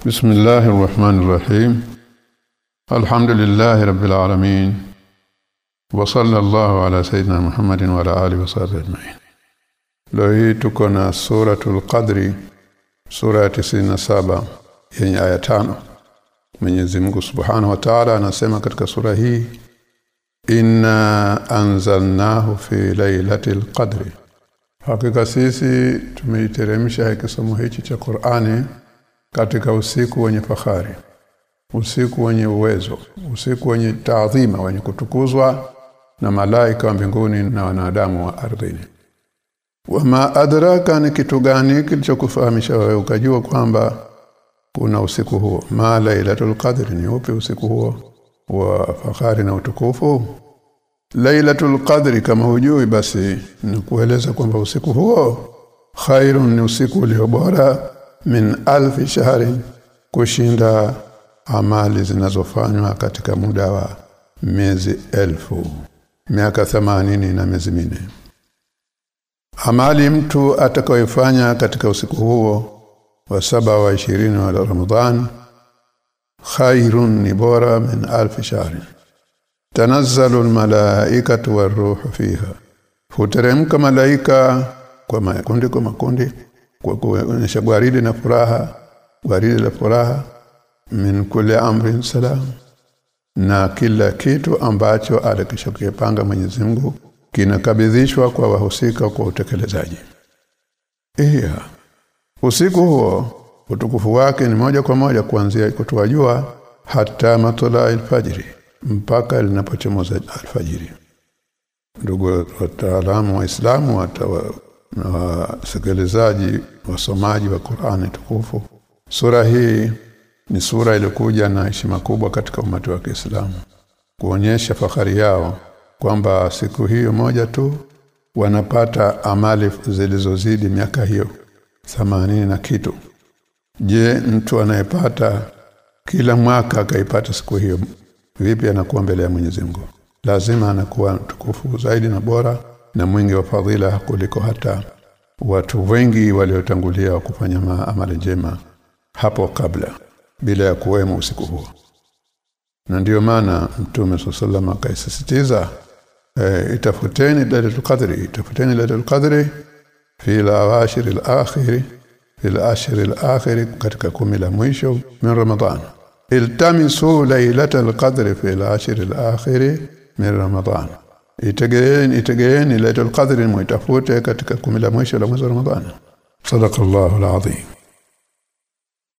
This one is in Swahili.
بسم الله الرحمن الرحيم الحمد لله رب العالمين وصلى الله على سيدنا محمد وعلى اله وصحبه اجمعين leo hii tuko na suratul qadri sura ya 97 yenye aya tano Mwenyezi Mungu Subhanahu wa Ta'ala anasema katika sura hii inna anzalnahu fi lailatul qadri hakika sisi tumeiteremsha kisomo hichi cha Qur'ani katika usiku wenye fahari usiku wenye uwezo usiku wenye taadhima wenye kutukuzwa na malaika wa mbinguni na wanadamu wa ardhini. Wama adraka ni kitu gani kilichokufahamisha wewe ukajua kwamba kuna usiku huo? Ma lailatul qadr ni upi usiku huo wa fahari na utukufu? Lailatul qadri kama hujui basi ni kueleza kwamba usiku huo khairun ni usiku ulio bora min alfi shahri kushinda amali zinazofanywa katika muda wa miezi elfu miaka themanini na miezi minne. Amali mtu atakayofanya katika usiku huo wa saba wa ishirini wa Ramadhan khairun ni bora min alfi shahri tanazzalu almalaikatu waruhu fiha huteremka malaika kwa makundi kwa makundi kwa kuonyesha gwaridi na furaha gwaridi la furaha min kulli amrin salam na kila kitu ambacho alikishokipanga Mwenyezi Mungu kinakabidhishwa kwa wahusika kwa utekelezaji. Iya. Usiku huo utukufu wake ni moja kwa moja kuanzia kutoa jua hata matola alfajiri mpaka linapochomoza alfajiri. Ndugu wataalamu wa Islamu watawa na wasikilizaji wasomaji wa Qur'ani tukufu. Sura hii ni sura iliyokuja na heshima kubwa katika umati wa Kiislamu kuonyesha fahari yao kwamba siku hiyo moja tu wanapata amali zilizozidi miaka hiyo themanini na kitu. Je mtu anayepata kila mwaka akaipata siku hiyo vipi anakuwa mbele ya Mwenyezi Mungu? Lazima anakuwa tukufu zaidi na bora na mwingi wa fadhila kuliko hata watu wengi waliotangulia kufanya amali njema hapo kabla bila ya kuwemo usiku huo. Na ndiyo maana mtume sallallahu akaisisitiza e, itafuteni lailatul qadri itafuteni lailatul qadri fi al-awashir al-akhir fi al-ashr al-akhir katika kumi la mwisho min ramadhan iltamisu lailatul qadri fi al-ashr al-akhir min ramadhan itegeeni itegeeni lailatul qadri muitafute katika kumi la mwisho la mwezi wa ramadhani. Sadaqallahu alazim